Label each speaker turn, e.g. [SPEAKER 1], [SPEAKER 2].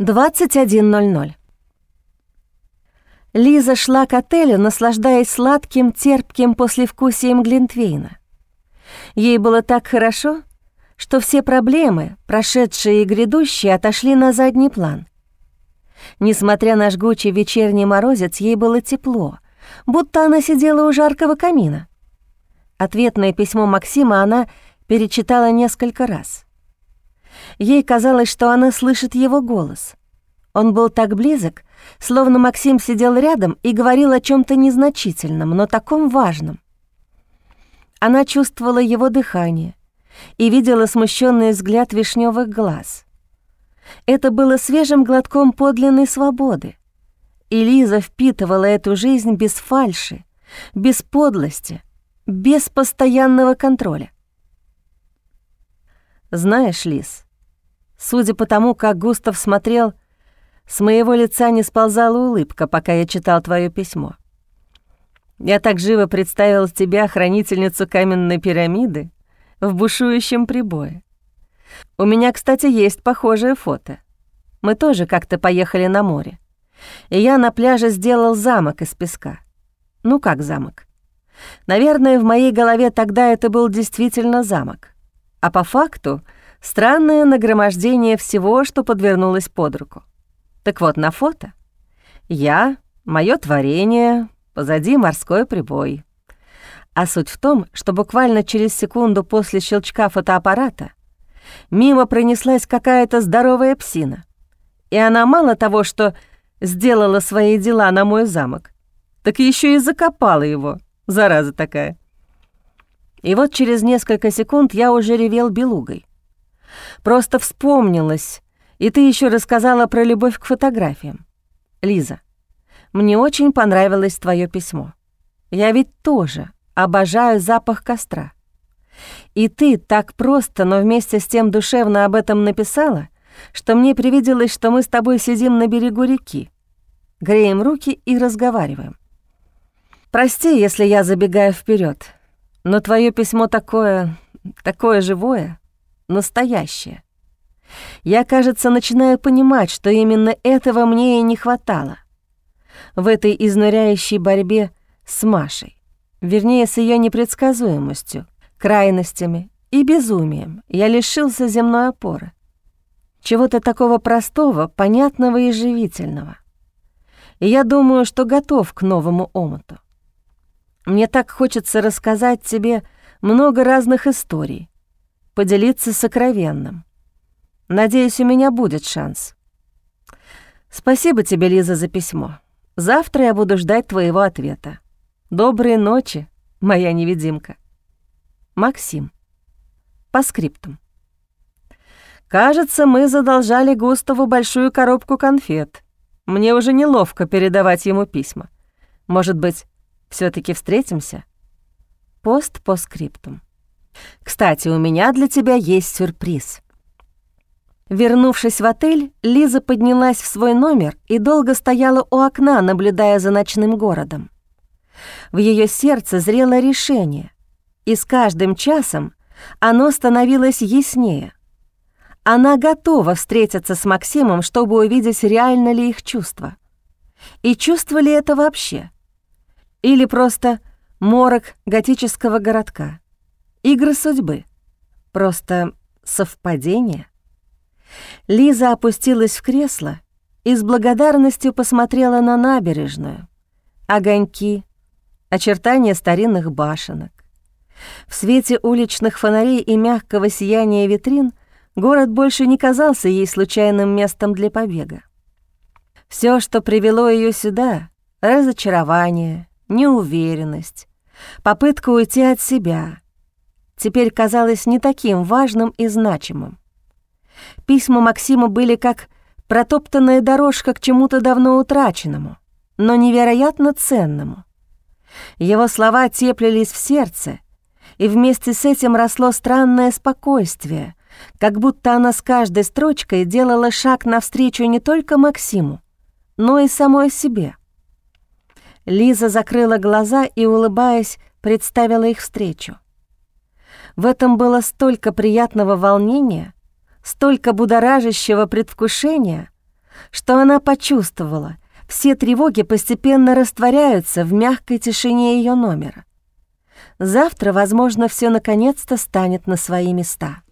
[SPEAKER 1] 21.00. Лиза шла к отелю, наслаждаясь сладким, терпким послевкусием Глинтвейна. Ей было так хорошо, что все проблемы, прошедшие и грядущие, отошли на задний план. Несмотря на жгучий вечерний морозец, ей было тепло, будто она сидела у жаркого камина. Ответное письмо Максима она перечитала несколько раз — Ей казалось, что она слышит его голос. Он был так близок, словно Максим сидел рядом и говорил о чем то незначительном, но таком важном. Она чувствовала его дыхание и видела смущенный взгляд вишневых глаз. Это было свежим глотком подлинной свободы. И Лиза впитывала эту жизнь без фальши, без подлости, без постоянного контроля. «Знаешь, Лиз, Судя по тому, как Густав смотрел, с моего лица не сползала улыбка, пока я читал твое письмо. Я так живо представил тебя, хранительницу каменной пирамиды, в бушующем прибое. У меня, кстати, есть похожее фото. Мы тоже как-то поехали на море. И я на пляже сделал замок из песка. Ну как замок? Наверное, в моей голове тогда это был действительно замок. А по факту — Странное нагромождение всего, что подвернулось под руку. Так вот, на фото я, мое творение, позади морской прибой. А суть в том, что буквально через секунду после щелчка фотоаппарата мимо пронеслась какая-то здоровая псина. И она мало того, что сделала свои дела на мой замок, так еще и закопала его, зараза такая. И вот через несколько секунд я уже ревел белугой. Просто вспомнилось, и ты еще рассказала про любовь к фотографиям. Лиза, мне очень понравилось твое письмо. Я ведь тоже обожаю запах костра. И ты так просто, но вместе с тем душевно об этом написала, что мне привиделось, что мы с тобой сидим на берегу реки, греем руки и разговариваем. Прости, если я забегаю вперед, но твое письмо такое, такое живое настоящее. Я, кажется, начинаю понимать, что именно этого мне и не хватало. В этой изнуряющей борьбе с Машей, вернее, с ее непредсказуемостью, крайностями и безумием, я лишился земной опоры. Чего-то такого простого, понятного и живительного. И я думаю, что готов к новому омуту. Мне так хочется рассказать тебе много разных историй, поделиться сокровенным. Надеюсь, у меня будет шанс. Спасибо тебе, Лиза, за письмо. Завтра я буду ждать твоего ответа. Доброй ночи, моя невидимка. Максим. По скриптум. Кажется, мы задолжали Густаву большую коробку конфет. Мне уже неловко передавать ему письма. Может быть, все таки встретимся? Пост по скриптум. Кстати, у меня для тебя есть сюрприз». Вернувшись в отель, Лиза поднялась в свой номер и долго стояла у окна, наблюдая за ночным городом. В ее сердце зрело решение, и с каждым часом оно становилось яснее. Она готова встретиться с Максимом, чтобы увидеть, реально ли их чувства. И чувство ли это вообще? Или просто морок готического городка? Игры судьбы. Просто совпадение. Лиза опустилась в кресло и с благодарностью посмотрела на набережную. Огоньки, очертания старинных башенок. В свете уличных фонарей и мягкого сияния витрин город больше не казался ей случайным местом для побега. Все, что привело ее сюда — разочарование, неуверенность, попытка уйти от себя — теперь казалось не таким важным и значимым. Письма Максима были как протоптанная дорожка к чему-то давно утраченному, но невероятно ценному. Его слова теплились в сердце, и вместе с этим росло странное спокойствие, как будто она с каждой строчкой делала шаг навстречу не только Максиму, но и самой себе. Лиза закрыла глаза и, улыбаясь, представила их встречу. В этом было столько приятного волнения, столько будоражащего предвкушения, что она почувствовала, все тревоги постепенно растворяются в мягкой тишине ее номера. Завтра, возможно, все наконец-то станет на свои места.